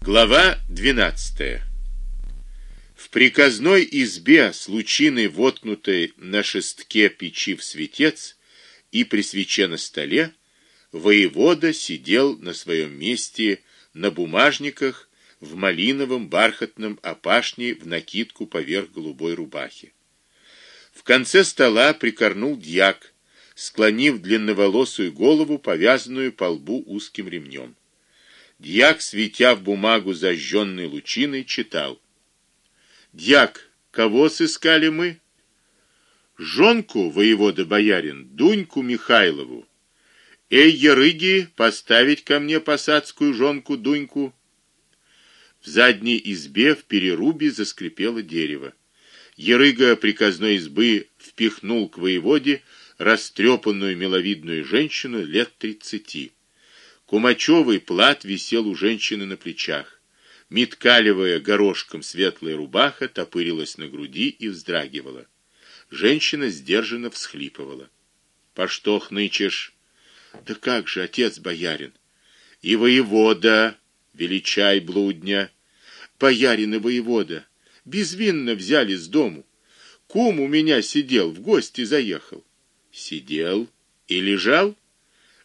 Глава 12. В приказной избе с лучиной воткнутой на шестке печи в светец и при свече на столе воевода сидел на своем месте на бумажниках в малиновом бархатном опашне в накидку поверх голубой рубахи. В конце стола прикорнул дьяк, склонив длинноволосую голову, повязанную по лбу узким ремнем. Дьяк, светя в бумагу зажженной лучиной, читал: Дьяк, кого сыскали мы? Жонку воевода боярин Дуньку Михайлову. Эй, ярыги, поставить ко мне посадскую жонку Дуньку. В задней избе в перерубе заскрипело дерево. Ярыга приказной избы впихнул к воеводе растрепанную миловидную женщину лет тридцати. Кумачевый плат висел у женщины на плечах. Миткалевая горошком светлая рубаха топырилась на груди и вздрагивала. Женщина сдержанно всхлипывала. "По что хнычешь?" "Да как же, отец боярин, и воевода, величай блудня, боярин и воевода безвинно взяли с дому. Кум у меня сидел, в гости заехал. Сидел и лежал,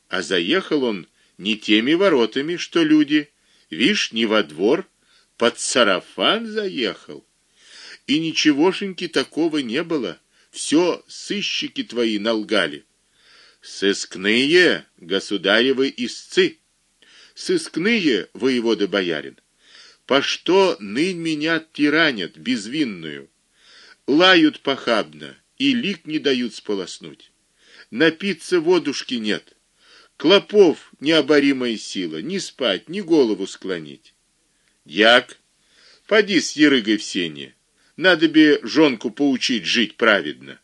а заехал он не теми воротами, что люди, вишь, не во двор, под сарафан заехал. И ничегошеньки такого не было. Все сыщики твои налгали. Сыскные государевы истцы. Сыскные воевода боярин. По что нынь меня тиранят безвинную? Лают похабно и лик не дают сполоснуть. Напиться водушки нет. Клопов необоримая сила, ни спать, ни голову склонить. Як, поди с ерыгой в сене. Надо бы жонку поучить жить праведно.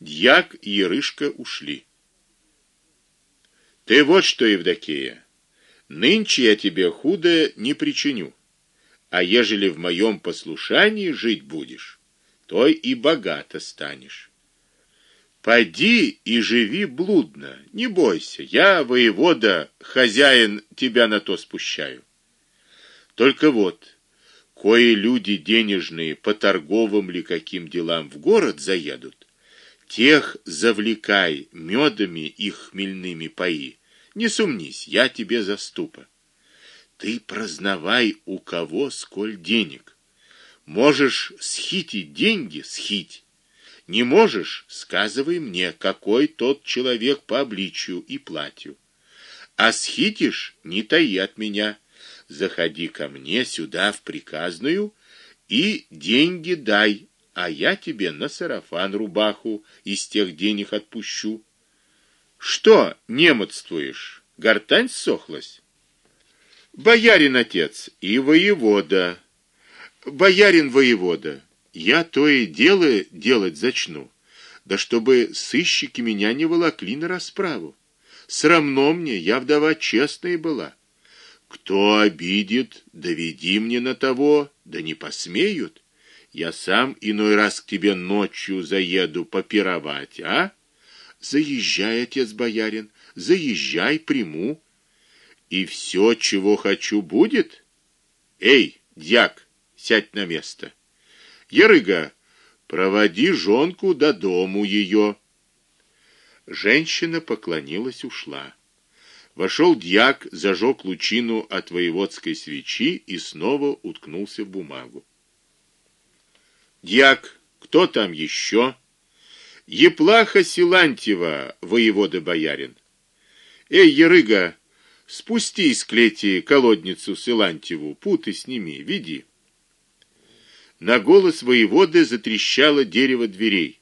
Дьяк и Ерышка ушли. Ты вот что, Евдокия, нынче я тебе худо не причиню. А ежели в моем послушании жить будешь, то и богато станешь. Пойди и живи блудно, не бойся. Я, воевода, хозяин, тебя на то спущаю. Только вот, кое люди денежные по торговым ли каким делам в город заедут, тех завлекай медами их хмельными пои. Не сумнись, я тебе заступа. Ты прознавай у кого сколь денег. Можешь схитить деньги, схить не можешь, сказывай мне, какой тот человек по обличию и платью. А схитишь, не таи от меня. Заходи ко мне сюда в приказную и деньги дай, а я тебе на сарафан рубаху из тех денег отпущу. Что, немецтвуешь? Гортань сохлась. Боярин отец и воевода. Боярин воевода я то и дело делать зачну, да чтобы сыщики меня не волокли на расправу. Срамно мне, я вдова честная была. Кто обидит, доведи мне на того, да не посмеют. Я сам иной раз к тебе ночью заеду попировать, а? Заезжай, отец боярин, заезжай, приму. И все, чего хочу, будет? Эй, дьяк, сядь на место. Ерыга, проводи жонку до дому ее. Женщина поклонилась, ушла. Вошел дьяк, зажег лучину от воеводской свечи и снова уткнулся в бумагу. Дьяк, кто там еще? Еплаха Силантьева, воевода боярин. Эй, Ерыга, спусти из клети колодницу Силантьеву, путы сними, веди. На голос воеводы затрещало дерево дверей.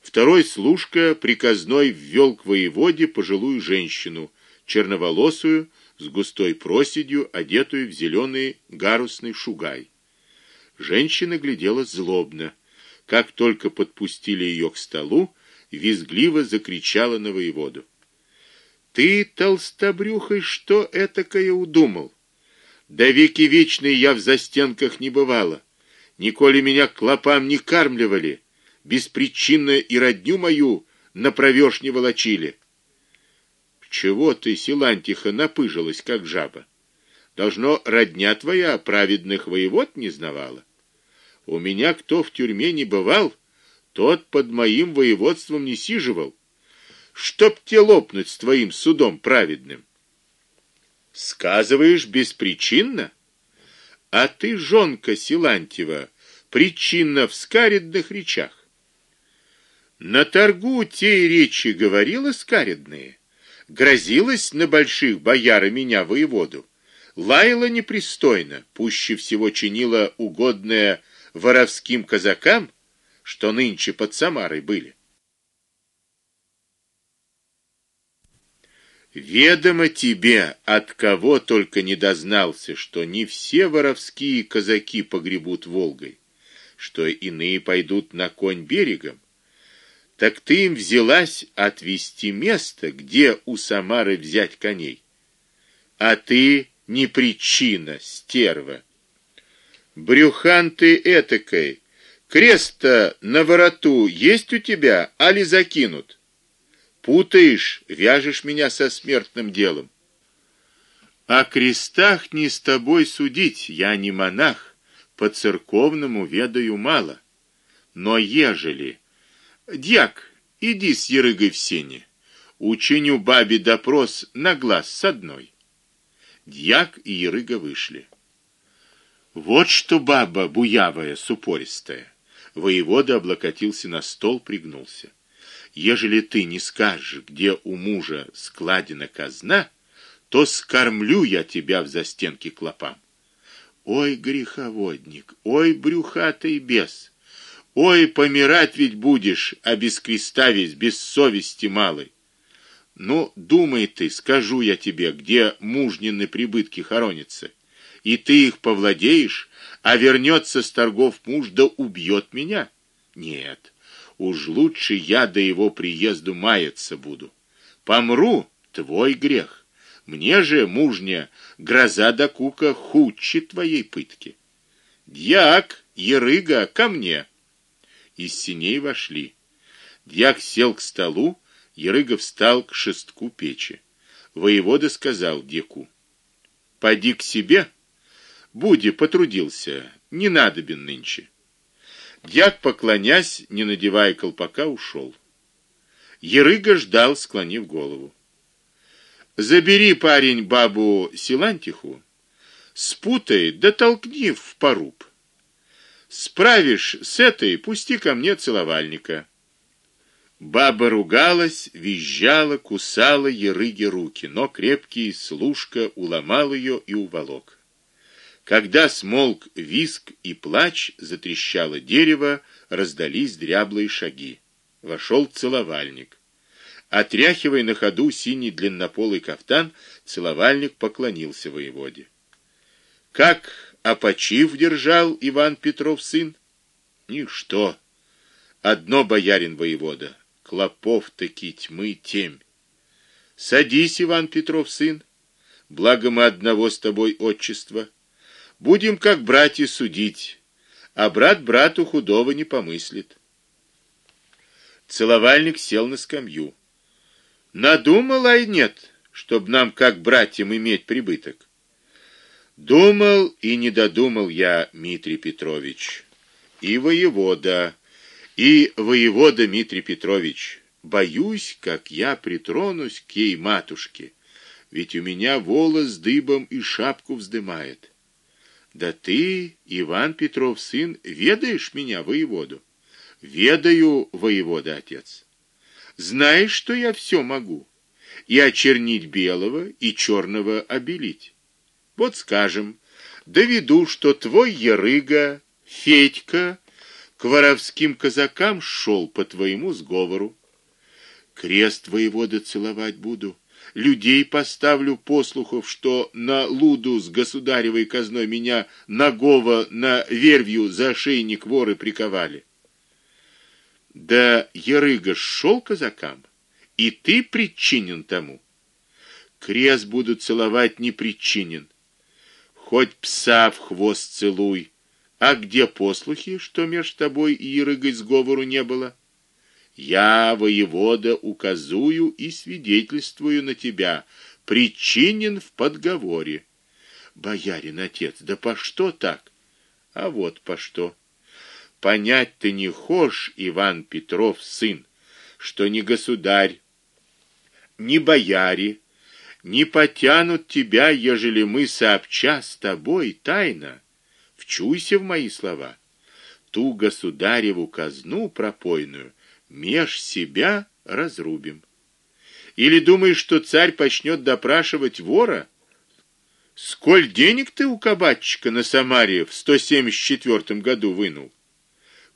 Второй служка приказной ввел к воеводе пожилую женщину, черноволосую, с густой проседью, одетую в зеленый гарусный шугай. Женщина глядела злобно. Как только подпустили ее к столу, визгливо закричала на воеводу: "Ты толстобрюхой что этакое удумал? До веки вечные я в застенках не бывала. Николи меня клопам не кормливали, беспричинно и родню мою на провёшь не волочили. Чего ты, Силантиха, напыжилась как жаба? Должно родня твоя праведных воевод не знавала. У меня кто в тюрьме не бывал, тот под моим воеводством не сиживал. Чтоб те лопнуть с твоим судом праведным. Сказываешь беспричинно? А ты, жонка Силантьева, причинно в скаридных речах. На торгу те речи говорила скаридные, грозилась на больших бояр меня воеводу, лаяла непристойно, пуще всего чинила угодное воровским казакам, что нынче под Самарой были. Ведомо тебе, от кого только не дознался, что не все воровские казаки погребут Волгой, что иные пойдут на конь берегом. Так ты им взялась отвести место, где у Самары взять коней. А ты не причина, стерва. Брюхан ты этакой, крест-то на вороту есть у тебя, али закинут? Путаешь, вяжешь меня со смертным делом. О крестах не с тобой судить, я не монах, по церковному ведаю мало. Но ежели дьяк, иди с ерыгой в сене, учиню бабе допрос на глаз с одной. Дьяк и ерыга вышли. Вот что баба буявая, супористая. Воевода облокотился на стол, пригнулся ежели ты не скажешь, где у мужа складена казна, то скормлю я тебя в застенки клопам. Ой, греховодник, ой, брюхатый бес. Ой, помирать ведь будешь, а без креста весь, без совести малой. Ну, думай ты, скажу я тебе, где мужнины прибытки хоронятся, и ты их повладеешь, а вернется с торгов муж да убьет меня. Нет. Уж лучше я до его приезду маяться буду. Помру твой грех. Мне же, мужня, гроза да кука худче твоей пытки. Дьяк, ерыга, ко мне. Из синей вошли. Дьяк сел к столу, ерыга встал к шестку печи. Воевода сказал дьяку: "Поди к себе, буди потрудился, не надобен нынче". Дьяк, поклонясь, не надевая колпака, ушел. Ерыга ждал, склонив голову. Забери, парень, бабу Силантиху, спутай, да толкни в поруб. Справишь с этой, пусти ко мне целовальника. Баба ругалась, визжала, кусала Ерыге руки, но крепкий служка уломал ее и уволок. Когда смолк виск и плач, затрещало дерево, раздались дряблые шаги. Вошел целовальник. Отряхивая на ходу синий длиннополый кафтан, целовальник поклонился воеводе. Как опочив держал Иван Петров сын? Ничто. Одно боярин воевода, клопов таки тьмы темь. Садись, Иван Петров сын. Благо мы одного с тобой отчества. Будем как братья судить, а брат брату худого не помыслит. Целовальник сел на скамью. Надумал, ай нет, чтоб нам как братьям иметь прибыток. Думал и не додумал я, Дмитрий Петрович, и воевода, и воевода Дмитрий Петрович. Боюсь, как я притронусь к ей матушке, ведь у меня волос дыбом и шапку вздымает. Да ты, Иван Петров сын, ведаешь меня, воеводу? Ведаю, воевода отец. Знаешь, что я все могу. И очернить белого, и черного обелить. Вот скажем, доведу, что твой ярыга, Федька, к воровским казакам шел по твоему сговору. Крест воевода целовать буду людей поставлю послухов, что на луду с государевой казной меня нагого на вервью за ошейник воры приковали. Да ерыга шел казакам, и ты причинен тому. Крест буду целовать не причинен. Хоть пса в хвост целуй. А где послухи, что меж тобой и ерыгой сговору не было? Я, воевода, указую и свидетельствую на тебя, причинен в подговоре. Боярин отец, да по что так? А вот по что. Понять ты не хошь, Иван Петров сын, что ни государь, ни бояре не потянут тебя, ежели мы сообща с тобой тайно. Вчуйся в мои слова. Ту государеву казну пропойную меж себя разрубим. Или думаешь, что царь почнет допрашивать вора? Сколь денег ты у кабачика на Самаре в 174 году вынул?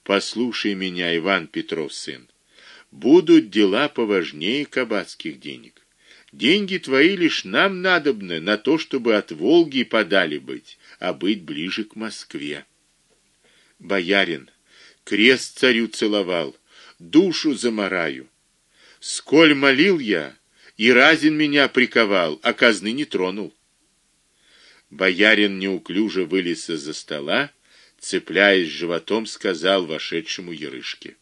Послушай меня, Иван Петров сын. Будут дела поважнее кабацких денег. Деньги твои лишь нам надобны на то, чтобы от Волги подали быть, а быть ближе к Москве. Боярин, крест царю целовал, душу замараю. Сколь молил я, и разин меня приковал, а казны не тронул. Боярин неуклюже вылез из-за стола, цепляясь животом, сказал вошедшему Ярышке: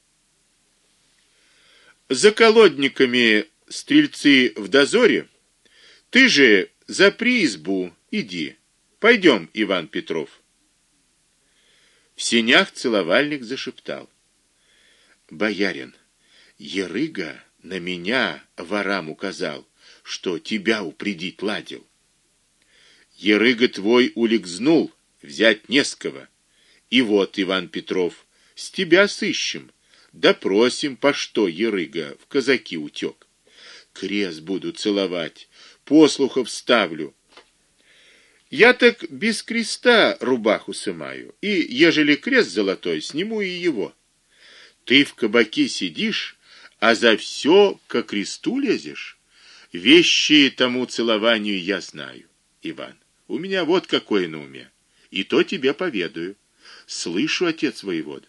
"За колодниками стрельцы в дозоре. Ты же за избу иди. Пойдем, Иван Петров". В сенях целовальник зашептал: "Боярин, Ерыга на меня ворам указал, что тебя упредить ладил. Ерыга твой улегзнул, взять не с кого. И вот, Иван Петров, с тебя сыщем, допросим, по что Ерыга в казаки утек. Крест буду целовать, послухов ставлю. Я так без креста рубаху сымаю, и ежели крест золотой, сниму и его. Ты в кабаке сидишь, а за все к кресту лезешь. Вещи тому целованию я знаю, Иван. У меня вот какое на уме. И то тебе поведаю. Слышу, отец воевод.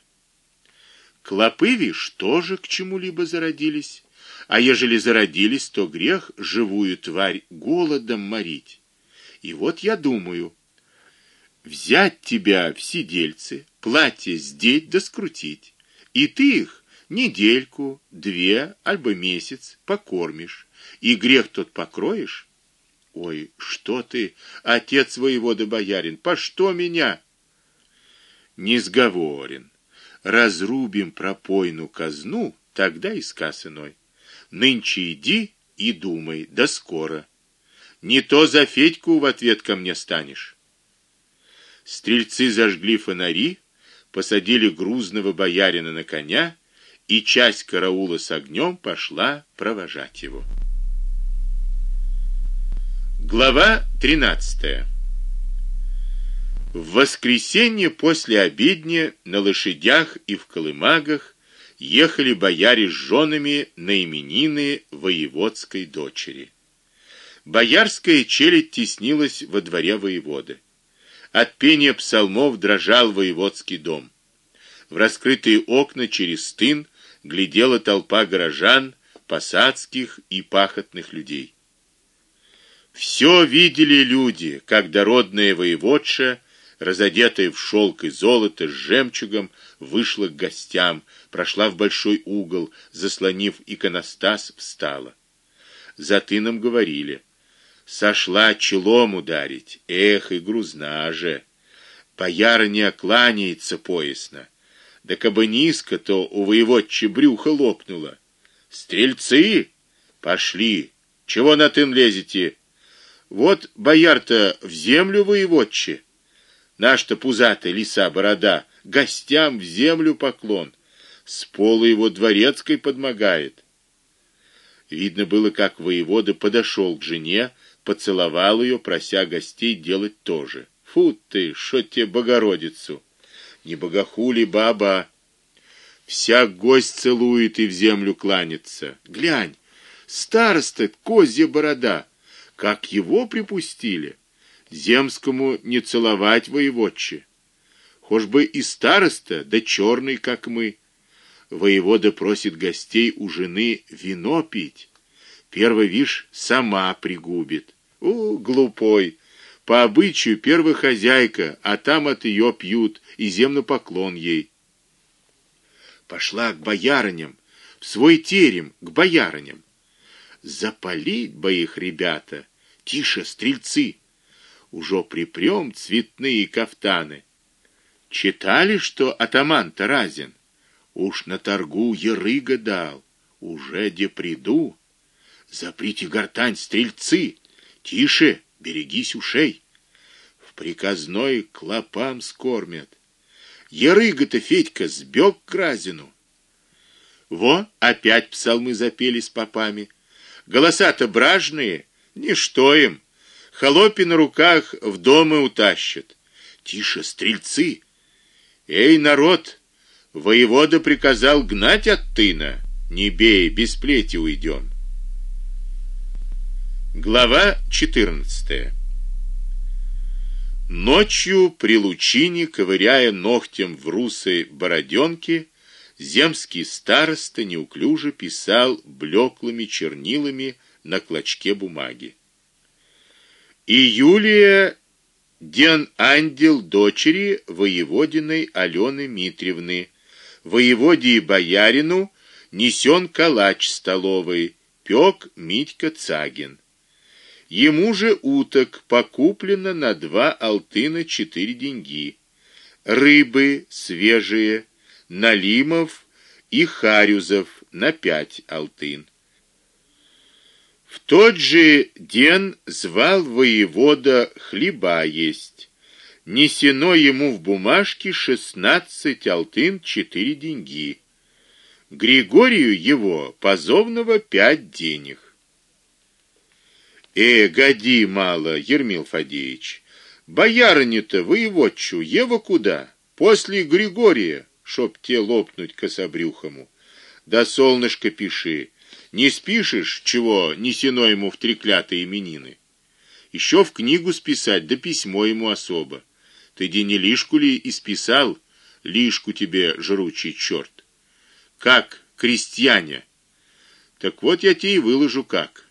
Клопы, вишь, тоже к чему-либо зародились. А ежели зародились, то грех живую тварь голодом морить. И вот я думаю, взять тебя в сидельцы, платье сдеть да скрутить. И ты их недельку, две, альбо месяц покормишь, и грех тот покроешь, Ой, что ты, отец воевода боярин, по что меня? Не сговорен. Разрубим пропойну казну, тогда и сказ иной. Нынче иди и думай, да скоро. Не то за Федьку в ответ ко мне станешь. Стрельцы зажгли фонари, посадили грузного боярина на коня, и часть караула с огнем пошла провожать его. Глава 13. В воскресенье после обедни на лошадях и в колымагах ехали бояре с женами на именины воеводской дочери. Боярская челядь теснилась во дворе воеводы. От пения псалмов дрожал воеводский дом. В раскрытые окна через стын глядела толпа горожан, посадских и пахотных людей. Все видели люди, как дородная воеводша, разодетая в шелк и золото с жемчугом, вышла к гостям, прошла в большой угол, заслонив иконостас, встала. За тыном говорили: "Сошла челом ударить. Эх, и грузна же. Боярыня кланяется поясно. Да кабы низко, то у воеводчи брюхо лопнуло. Стрельцы, пошли. Чего на тын лезете?" Вот бояр-то в землю воеводче. Наш-то пузатый лиса борода гостям в землю поклон. С пола его дворецкой подмогает. Видно было, как воевода подошел к жене, поцеловал ее, прося гостей делать то же. Фу ты, что тебе Богородицу. Не богохули баба. Вся гость целует и в землю кланяется. Глянь, староста, козья борода как его припустили. Земскому не целовать воеводче. Хож бы и староста, да черный, как мы. Воевода просит гостей у жены вино пить. Первый виш сама пригубит. У, глупой. По обычаю первая хозяйка, а там от ее пьют и земно поклон ей. Пошла к боярыням, в свой терем, к боярыням. Запалить бы их, ребята, Тише, стрельцы. уже припрем цветные кафтаны. Читали, что атаман Таразин уж на торгу ерыга дал, уже де приду. Заприте гортань, стрельцы, тише, берегись ушей. В приказной клопам скормят. Ерыга-то Федька сбег к Разину. Во, опять псалмы запели с попами. Голоса-то бражные, ничто им. Холопи на руках в дома утащат. Тише, стрельцы. Эй, народ, воевода приказал гнать от тына. Не бей, без плети уйдем. Глава 14. Ночью при лучине, ковыряя ногтем в русой бороденке, земский староста неуклюже писал блеклыми чернилами на клочке бумаги. И Юлия ден ангел дочери воеводиной Алены Митревны, воеводе и боярину несен калач столовый, пек Митька Цагин. Ему же уток покуплено на два алтына четыре деньги, рыбы свежие, налимов и харюзов на пять алтын. В тот же день звал воевода хлеба есть. Несено ему в бумажке шестнадцать алтын четыре деньги. Григорию его позовного пять денег. Э, годи мало, Ермил Фадеевич. Боярыня-то воеводчу Ева куда? После Григория, чтоб те лопнуть кособрюхому. Да солнышко пиши. Не спишешь, чего несено ему в треклятые именины. Еще в книгу списать, да письмо ему особо. Ты лишку ли исписал, лишку тебе жручий черт. Как крестьяне? Так вот я тебе и выложу как.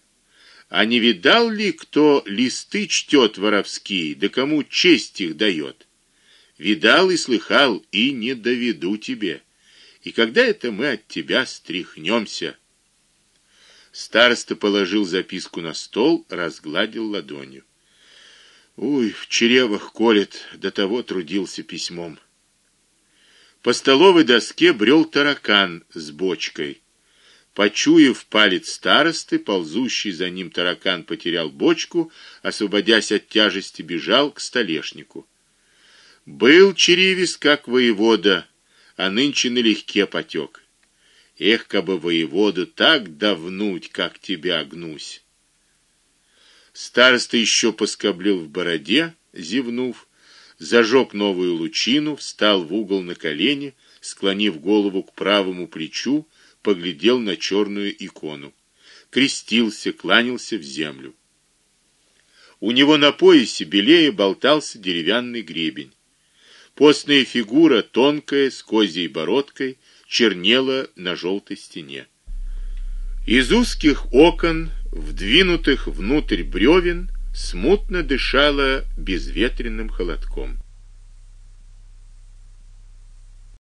А не видал ли кто листы чтет воровские, да кому честь их дает? Видал и слыхал, и не доведу тебе. И когда это мы от тебя стряхнемся? Староста положил записку на стол, разгладил ладонью. Ой, в чревах колет, до того трудился письмом. По столовой доске брел таракан с бочкой. Почуяв палец старосты, ползущий за ним таракан потерял бочку, освободясь от тяжести, бежал к столешнику. Был черевис как воевода, а нынче налегке потек. Эх, кабы воеводу так давнуть, как тебя гнусь. Староста еще поскоблил в бороде, зевнув, зажег новую лучину, встал в угол на колени, склонив голову к правому плечу, поглядел на черную икону, крестился, кланялся в землю. У него на поясе белее болтался деревянный гребень. Постная фигура, тонкая, с козьей бородкой, чернела на желтой стене. Из узких окон, вдвинутых внутрь бревен, смутно дышало безветренным холодком.